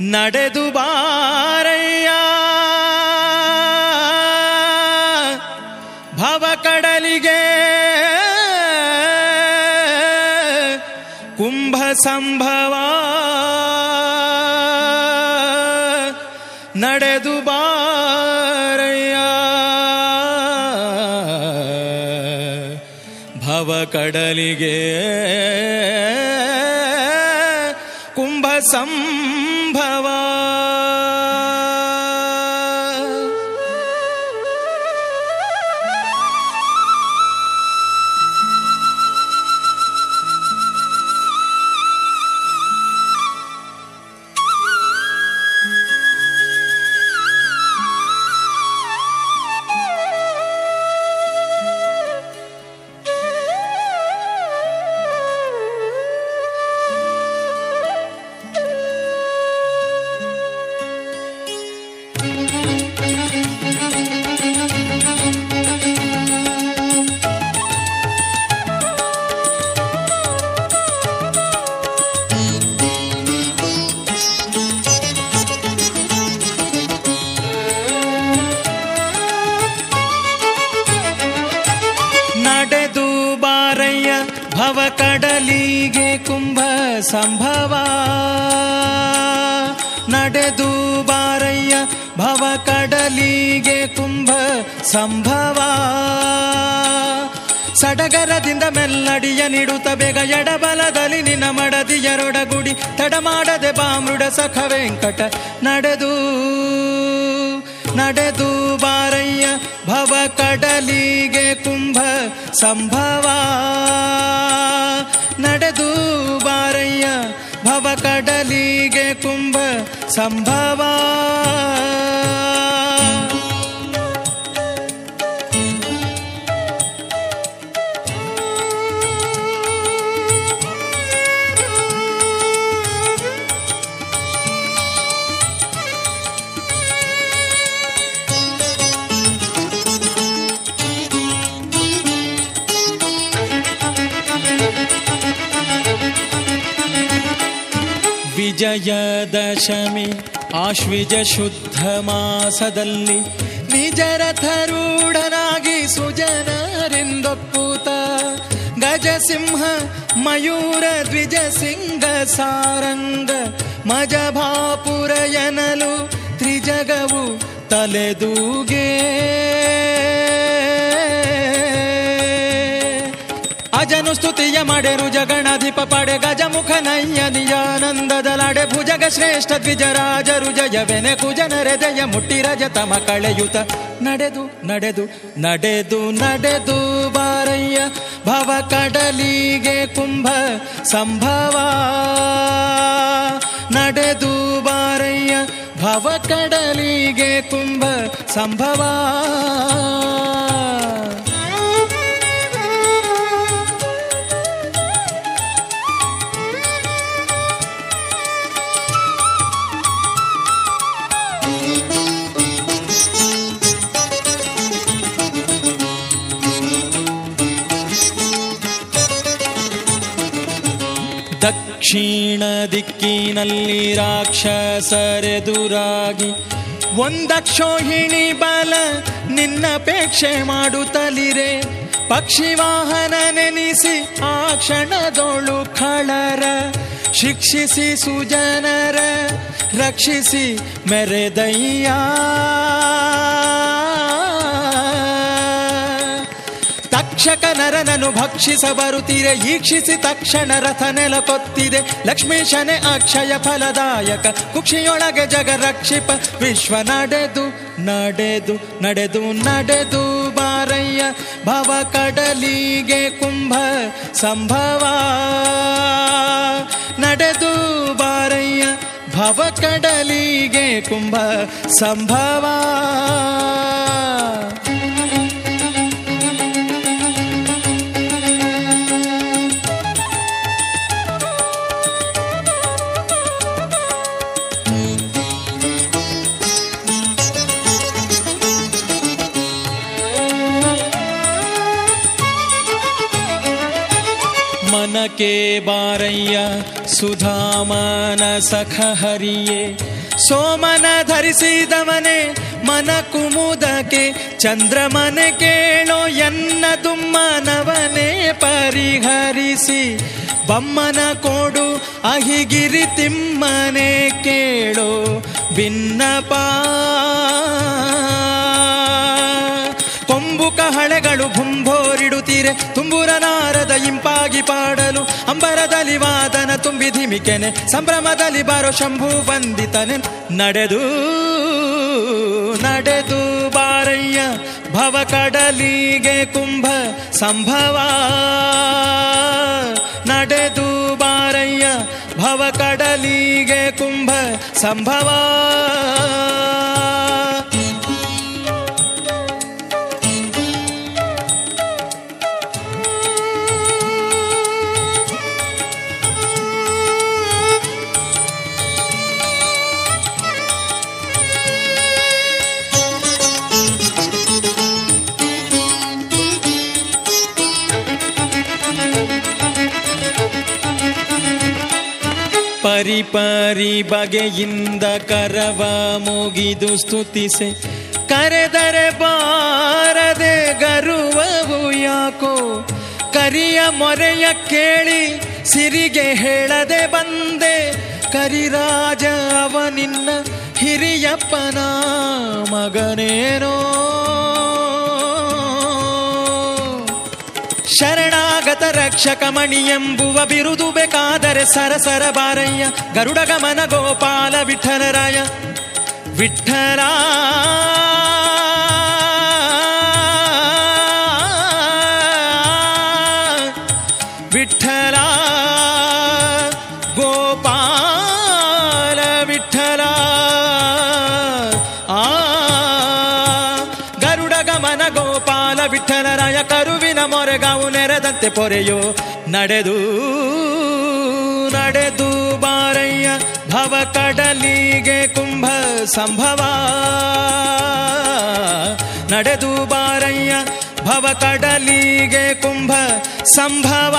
ನಡೆದು ಬಾರಯ್ಯ. ಭವಕಡಲಿಗೆ ಕುಂಭ ಸಂಭವ. ನಡೆದು ಬಾರಯ್ಯ. ಭವಕಡಲಿಗೆ ಕುಂಭ ಸಂಭವ. ನಡೆದು ಸಂಭವ. ನಡೆದು ಬಾರಯ್ಯ, ಭವ ಕಡಲಿಗೆ ಕುಂಭ ಸಂಭವ. ಸಡಗರದಿಂದ ಮೆಲ್ಲಡಿಯ ನೀಡುತ್ತ ಬೇಗ ಎಡಬಲದಲ್ಲಿ ನಿನ್ನ ಮಡದಿಯರೊಡಗುಡಿ ತಡ ಮಾಡದೆ ಬಾಮೃಡ ಸಖ ವೆಂಕಟ. ನಡೆದು ನಡೆದು ಬಾರಯ್ಯ, ಭವ ಕಡಲಿಗೆ ಕುಂಭ ಸಂಭವ. ನಡೆದು ಬಾರಯ್ಯ ಭವ ಕಡಲಿಗೆ ಕುಂಭ ಸಂಭವ. ವಿಜಯದಶಮಿ ಆಶ್ವಿಜ ಶುದ್ಧ ಮಾಸದಲ್ಲಿ ನಿಜರಥರೂಢನಾಗಿ ಸುಜನರಿಂದೊಪ್ಪೂತ ಗಜಸಿಂಹ ಮಯೂರ ದ್ವಿಜ ಸಿಂಗ ಸಾರಂಗ ಮಜಭಾಪುರ ಎನಲು ತ್ರಿಜಗವು ತಲೆದೂಗೆ. ಅಜನು ಸ್ತುತಿಯ ಮಾಡೆರು ಜಗಣಾಧಿಪ ಪಡೆ ಗಜಮುಖ ನಯ್ಯ ನಿಜಾನಂದದಲಾಡೆ ಭುಜಗ ಶ್ರೇಷ್ಠ ದ್ವಿಜರಾಜರು ಜಯವೆನೆ ಕುಜನರೆದೆಯ ಮುಟ್ಟಿ ರಜತಮ ಕಳೆಯುತ. ನಡೆದು ನಡೆದು ನಡೆದು ನಡೆದು ಬಾರಯ್ಯ, ಭವ ಕಡಲಿಗೆ ಕುಂಭ ಸಂಭವ. ನಡೆದು ಬಾರಯ್ಯ, ಭವ ಕಡಲಿಗೆ ಕುಂಭ ಸಂಭವ. ದಕ್ಷಿಣ ದಿಕ್ಕಿನಲ್ಲಿ ರಾಕ್ಷಸರೆದುರಾಗಿ ಒಂದಕ್ಷೋಹಿಣಿ ಬಲ ನಿನ್ನಪೇಕ್ಷೆ ಮಾಡುತ್ತಲಿರೆ ಪಕ್ಷಿ ವಾಹನ ನೆನೆಸಿ ಆ ಕ್ಷಣದೊಳು ಖಳರ, ಶಿಕ್ಷಿಸಿ ಸುಜನರ, ರಕ್ಷಿಸಿ ಮೆರೆದಯ್ಯ. ತಕ್ಷಕ ನರನನು ಭಕ್ಷಿಸ ಬರುತ್ತೀರೆ ಈಕ್ಷಿಸಿ ತಕ್ಷಣ ರಥ ನೆಲ ಕೊತ್ತಿದೆ. ಲಕ್ಷ್ಮೀಶನೆ ಅಕ್ಷಯ ಫಲದಾಯಕ, ಕುಕ್ಷಿಯೊಳಗೆ ಜಗ ರಕ್ಷಿಪ ವಿಶ್ವ ನಡೆದು ನಡೆದು ನಡೆದು ನಡೆದು ಬಾರಯ್ಯ, ಭವ ಕಡಲಿಗೆ ಕುಂಭ ಸಂಭವ. ನಡೆದು ಬಾರಯ್ಯ, ಭವ ಕಡಲಿಗೆ ಕುಂಭ ಸಂಭವ. ಮನ ಸುಖಕ್ಕೆ ಬಾರಯ್ಯ, ಸುಧಾಮನ ಸಖ ಹರಿಯೇ. ಸೋಮನ ಧರಿಸಿದವನೆ ಮನ ಕುಮುದಕ್ಕೆ, ಚಂದ್ರಮನೆ ಕೇಳೋ ಎನ್ನ ತುಮ್ಮನವನೇ ಪರಿಹರಿಸಿ. ಬಮ್ಮನ ಕೋಡು ಅಹಿಗಿರಿ ತಿಮ್ಮನೆ ಕೇಳೋ ಭಿನ್ನಪ ಕೊಂಬು ಕಹಳೆಗಳು ಭುಂಭೋರಿಡುತ್ತೀರೆ ತುಂಬುರ ನಾರದ ಇಂಪಾಗಿ ಪಾಡಲು ಅಂಬರದಲ್ಲಿ ವಾದನ ತುಂಬಿ ಧಿಮಿಕೆನೆ ಸಂಭ್ರಮದಲ್ಲಿ ಬಾರೋ ಶಂಭು ವಂದಿತನೆ. ನಡೆದು ನಡೆದು ಬಾರಯ್ಯ, ಭವ ಕಡಲಿಗೆ ಕುಂಭ ಸಂಭವ. ನಡೆದು ಬಾರಯ್ಯ, ಭವ ಕಡಲಿಗೆ ಕುಂಭ ಸಂಭವ. ಪರಿಪರಿ ಬಗೆಯಿಂದ ಕರವ ಮುಗಿದು ಸ್ತುತಿಸೆ. ಕರೆದರೆ ಬಾರದೆ ಗರುವವು ಯಾಕೋ? ಕರಿಯ ಮೊರೆಯ ಕೇಳಿ ಸಿರಿಗೆ ಹೇಳದೆ ಬಂದೆ. ಕರಿರಾಜ ಅವ ನಿನ್ನ ಹಿರಿಯಪ್ಪನ ಮಗನೇನೋ? ಶರಣಾಗತ ರಕ್ಷಕ ಮಣಿ ಎಂಬುವ ಬಿರುದು ಬೇಕಾದರೆ ಸರಸರ ಬಾರಯ್ಯ ಗರುಡ ಗಮನ ಗೋಪಾಲ ವಿಠಲರಾಯ. ವಿಠಲ ವಿಠಲ ವಿಠಲರಾಯ ಕರುವಿನ ಮೊರೆಗಾವು ನೆರೆದಂತೆ ಪೊರೆಯೋ. ನಡೆದು ನಡೆದು ಬಾರಯ್ಯ, ಭವ ಕಡಲಿಗೆ ಕುಂಭ ಸಂಭವ. ನಡೆದು ಬಾರಯ್ಯ, ಭವ ಕಡಲಿಗೆ ಕುಂಭ ಸಂಭವ.